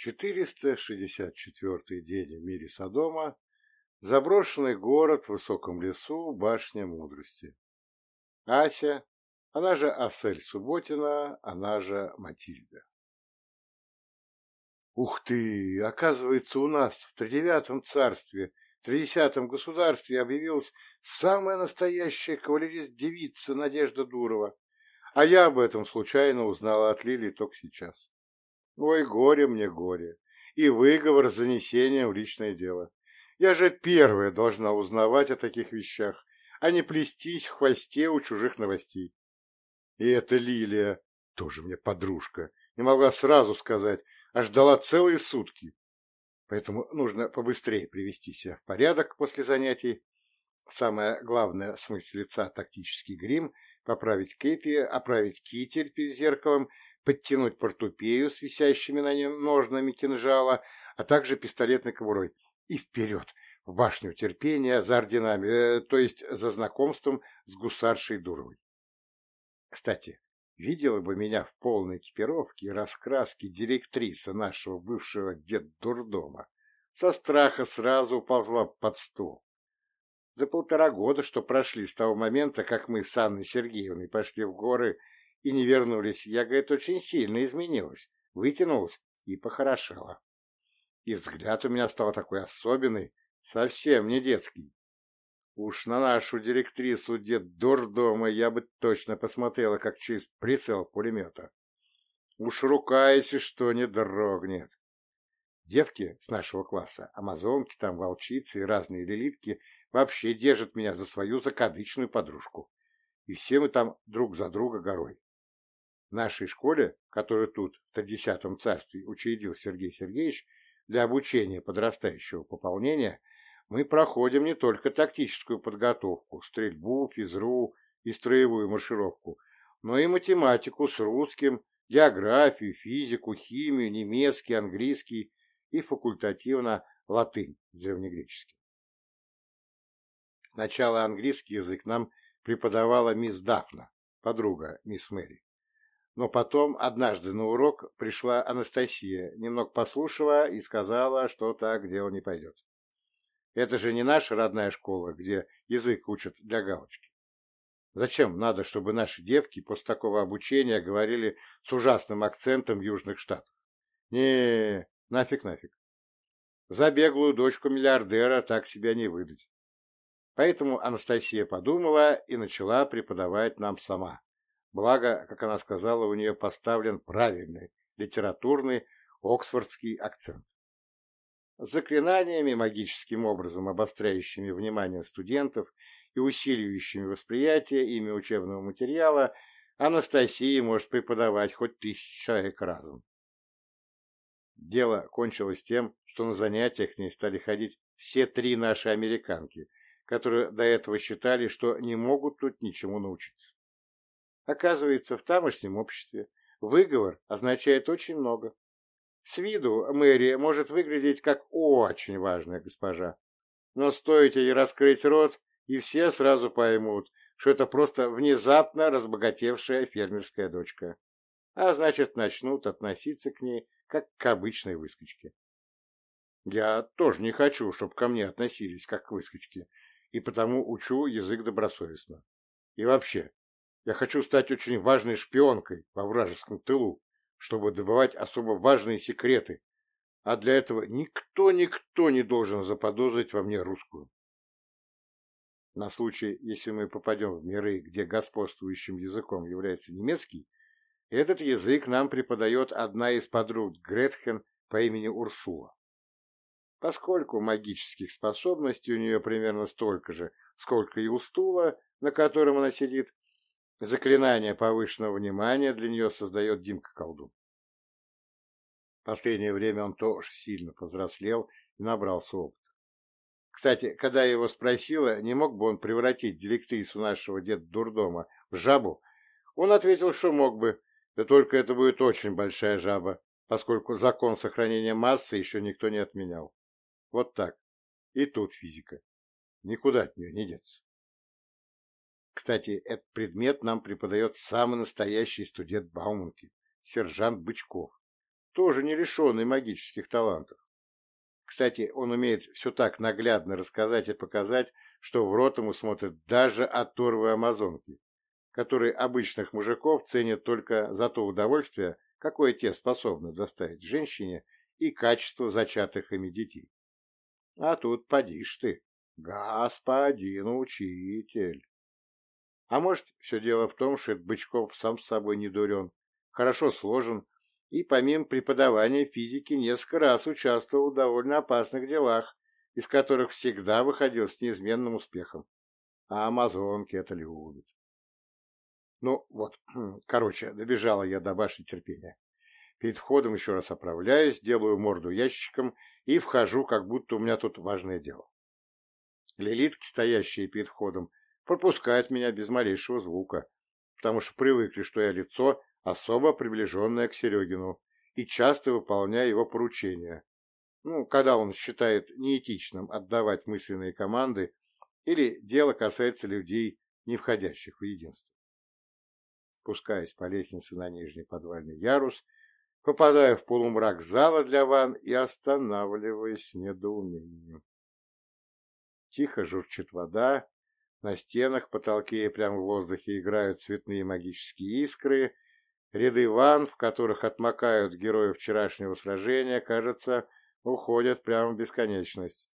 464 день в мире Содома, заброшенный город в высоком лесу, башня мудрости. Ася, она же Асель Субботина, она же Матильда. Ух ты! Оказывается, у нас в тридевятом царстве, в тридесятом государстве объявилась самая настоящая кавалерист-девица Надежда Дурова. А я об этом случайно узнала от Лили только сейчас. Ой, горе мне горе. И выговор с занесением в личное дело. Я же первая должна узнавать о таких вещах, а не плестись в хвосте у чужих новостей. И эта Лилия, тоже мне подружка, не могла сразу сказать, а ждала целые сутки. Поэтому нужно побыстрее привести себя в порядок после занятий. Самое главное – смыть лица тактический грим, поправить кепи, оправить китель перед зеркалом, подтянуть портупею с висящими на нем ножнами кинжала, а также пистолетной кобурой. И вперед, в башню терпения за орденами, э, то есть за знакомством с гусаршей Дуровой. Кстати, видела бы меня в полной экипировке и раскраске директриса нашего бывшего дед-дурдома, со страха сразу уползла под стол. За полтора года, что прошли с того момента, как мы с Анной Сергеевной пошли в горы и не вернулись, я, говорит, очень сильно изменилась, вытянулась и похорошела. И взгляд у меня стал такой особенный, совсем не детский. Уж на нашу директрису дед дурдома я бы точно посмотрела, как через прицел пулемета. Уж рука, если что, не дрогнет. Девки с нашего класса, амазонки там, волчицы и разные лилитки вообще держат меня за свою закадычную подружку. И все мы там друг за друга горой. В нашей школе, которую тут, в десятом царстве, учредил Сергей Сергеевич, для обучения подрастающего пополнения, мы проходим не только тактическую подготовку, стрельбу, физру и строевую маршировку, но и математику с русским, географию, физику, химию, немецкий, английский и факультативно латынь с древнегреческим. Сначала английский язык нам преподавала мисс Дафна, подруга мисс Мэри. Но потом, однажды на урок, пришла Анастасия, немного послушала и сказала, что так дело не пойдет. Это же не наша родная школа, где язык учат для галочки. Зачем надо, чтобы наши девки после такого обучения говорили с ужасным акцентом южных штатов? не нафиг, нафиг. За беглую дочку миллиардера так себя не выдать. Поэтому Анастасия подумала и начала преподавать нам сама. Благо, как она сказала, у нее поставлен правильный литературный оксфордский акцент. Заклинаниями, магическим образом обостряющими внимание студентов и усиливающими восприятие ими учебного материала, Анастасия может преподавать хоть тысячу человек разом. Дело кончилось тем, что на занятиях к ней стали ходить все три наши американки, которые до этого считали, что не могут тут ничему научиться. Оказывается, в тамошнем обществе выговор означает очень много. С виду Мэри может выглядеть как очень важная госпожа, но стоит ей раскрыть рот, и все сразу поймут, что это просто внезапно разбогатевшая фермерская дочка, а значит, начнут относиться к ней как к обычной выскочке. Я тоже не хочу, чтобы ко мне относились как к выскочке, и потому учу язык добросовестно. И вообще, я хочу стать очень важной шпионкой во вражеском тылу, чтобы добывать особо важные секреты, а для этого никто-никто не должен заподозрить во мне русскую. На случай, если мы попадем в миры, где господствующим языком является немецкий, этот язык нам преподает одна из подруг Гретхен по имени Урсула. Поскольку магических способностей у нее примерно столько же, сколько и у стула, на котором она сидит, Заклинание повышенного внимания для нее создает Димка-колдун. Последнее время он тоже сильно повзрослел и набрался опыта. Кстати, когда я его спросила, не мог бы он превратить директрису нашего деда дурдома в жабу, он ответил, что мог бы, да только это будет очень большая жаба, поскольку закон сохранения массы еще никто не отменял. Вот так. И тут физика. Никуда от нее не деться. Кстати, этот предмет нам преподает самый настоящий студент Бауманки, сержант Бычков. тоже не лишенный магических талантов. Кстати, он умеет все так наглядно рассказать и показать, что в рот ему смотрят даже оторвы амазонки, которые обычных мужиков ценят только за то удовольствие, какое те способны доставить женщине и качество зачатых ими детей. А тут поди ж ты, господин учитель. А может, все дело в том, что Бычков сам с собой не дурен, хорошо сложен, и помимо преподавания физики несколько раз участвовал в довольно опасных делах, из которых всегда выходил с неизменным успехом. А амазонки это любят. Ну, вот, короче, добежала я до башни терпения. Перед входом еще раз оправляюсь, делаю морду ящиком и вхожу, как будто у меня тут важное дело. Лилитки, стоящие перед входом, пропускают меня без малейшего звука, потому что привыкли, что я лицо, особо приближенное к Серегину, и часто выполняю его поручения. Ну, когда он считает неэтичным отдавать мысленные команды или дело касается людей, не входящих в единство. Спускаясь по лестнице на нижний подвальный ярус, попадаю в полумрак зала для ванн и останавливаюсь в недоумении. Тихо журчит вода, на стенах, потолке и прямо в воздухе играют цветные магические искры, ряды ванн, в которых отмокают герои вчерашнего сражения, кажется, уходят прямо в бесконечность.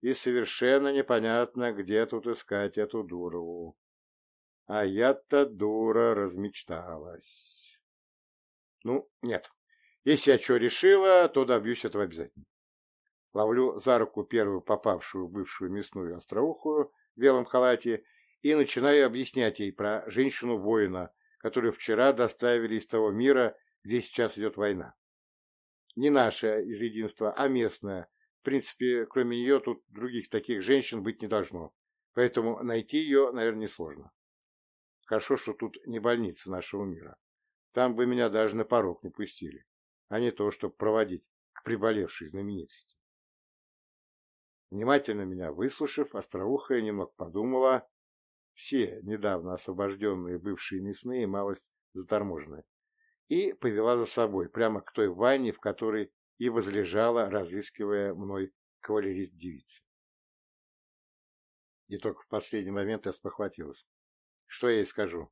И совершенно непонятно, где тут искать эту дурову. А я-то дура размечталась. Ну, нет. Если я что решила, то добьюсь этого обязательно. Ловлю за руку первую попавшую бывшую мясную остроухую белом халате и начинаю объяснять ей про женщину-воина, которую вчера доставили из того мира, где сейчас идет война. Не наша из единства, а местная. В принципе, кроме нее тут других таких женщин быть не должно. Поэтому найти ее, наверное, несложно. Хорошо, что тут не больница нашего мира. Там бы меня даже на порог не пустили, а не то, чтобы проводить к приболевшей знаменитости. Внимательно меня выслушав, остроухая немного подумала. Все недавно освобожденные бывшие мясные малость заторможены. И повела за собой, прямо к той ванне, в которой и возлежала, разыскивая мной кавалерист девицы. И только в последний момент я спохватилась. Что я ей скажу?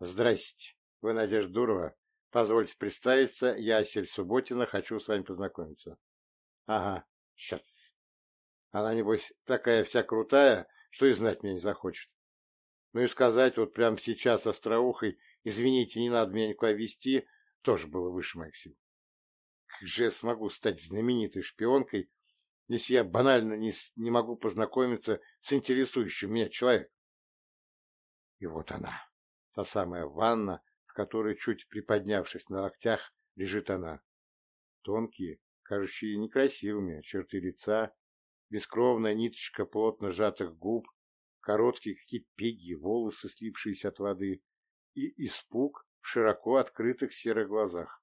Здрасте, вы Надежда Дурова. Позвольте представиться, я Асель Субботина, хочу с вами познакомиться. Ага, сейчас. Она, небось, такая вся крутая, что и знать меня не захочет. Ну и сказать вот прямо сейчас остроухой, извините, не надо меня никуда вести, тоже было выше моих сил. Как же я смогу стать знаменитой шпионкой, если я банально не, не могу познакомиться с интересующим меня человеком? И вот она, та самая ванна, в которой, чуть приподнявшись на локтях, лежит она. Тонкие, кажущие некрасивыми, черты лица, бескровная ниточка плотно сжатых губ, короткие какие-то пеги, волосы, слипшиеся от воды, и испуг в широко открытых серых глазах.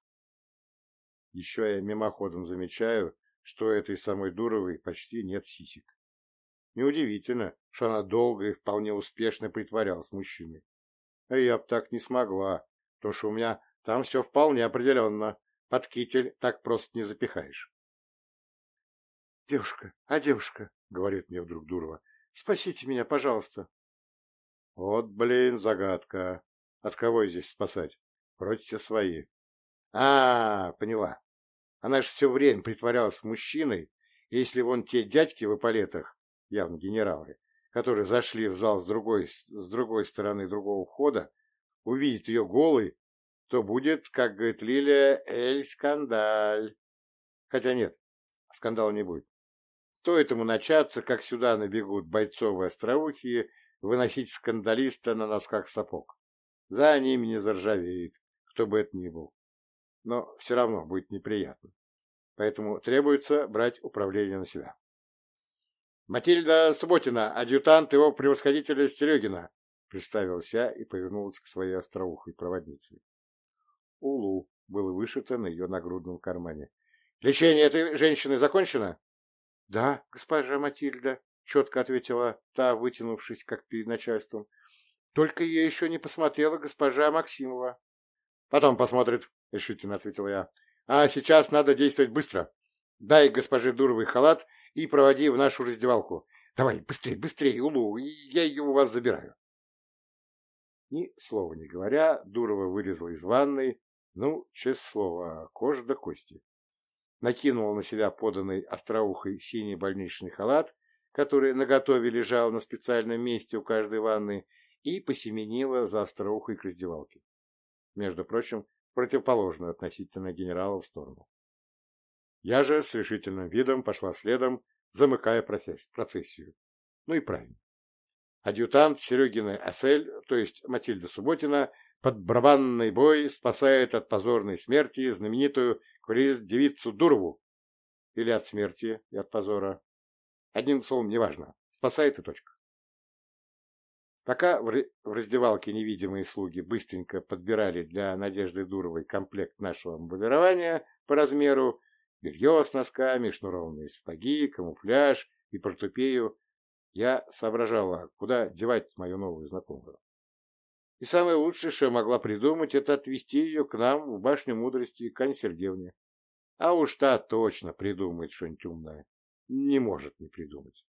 Еще я мимоходом замечаю, что этой самой Дуровой почти нет сисек. Неудивительно, что она долго и вполне успешно притворялась мужчиной. А я б так не смогла, потому что у меня там все вполне определенно. Под китель так просто не запихаешь. — Девушка, а девушка, — говорит мне вдруг Дурова, — спасите меня, пожалуйста. Вот, блин, загадка. От кого здесь спасать? Вроде все свои. А, поняла. Она же все время притворялась мужчиной, если вон те дядьки в эполетах явно генералы, которые зашли в зал с другой, с другой стороны другого входа, увидят ее голой, то будет, как говорит Лилия, эль-скандаль. Хотя нет, скандала не будет. Стоит ему начаться, как сюда набегут бойцовые остроухие, выносить скандалиста на носках сапог. За ними не заржавеет, кто бы это ни был. Но все равно будет неприятно. Поэтому требуется брать управление на себя. Матильда Субботина, адъютант его превосходителя Серегина, представился я и повернулся к своей остроухой проводнице. Улу было вышито на ее нагрудном кармане. — Лечение этой женщины закончено? — Да, госпожа Матильда, — четко ответила та, вытянувшись, как перед начальством. — Только я еще не посмотрела госпожа Максимова. — Потом посмотрит, — решительно ответила я. А сейчас надо действовать быстро. Дай госпоже Дуровой халат и проводи в нашу раздевалку. Давай, быстрее, быстрее, Улу, я ее у вас забираю. Ни слова не говоря, Дурова вылезла из ванной, ну, честное слово, кожа до кости. Накинула на себя поданный остроухой синий больничный халат, который наготове лежал на специальном месте у каждой ванны, и посеменила за остроухой к раздевалке. Между прочим, противоположную относительно генерала в сторону. Я же с решительным видом пошла следом, замыкая процессию. Ну и правильно. Адъютант Серегина Асель, то есть Матильда Субботина, под барабанный бой спасает от позорной смерти знаменитую квалист-девицу Дурову. Или от смерти и от позора. Одним словом, неважно. Спасает и точка. Пока в раздевалке невидимые слуги быстренько подбирали для Надежды Дуровой комплект нашего мобилирования по размеру, белье с носками, шнурованные сапоги, камуфляж и портупею, я соображала, куда девать мою новую знакомую. И самое лучшее, что я могла придумать, это отвезти ее к нам в башню мудрости к Ане Сергеевне. А уж та точно придумает что-нибудь умное. Не может не придумать.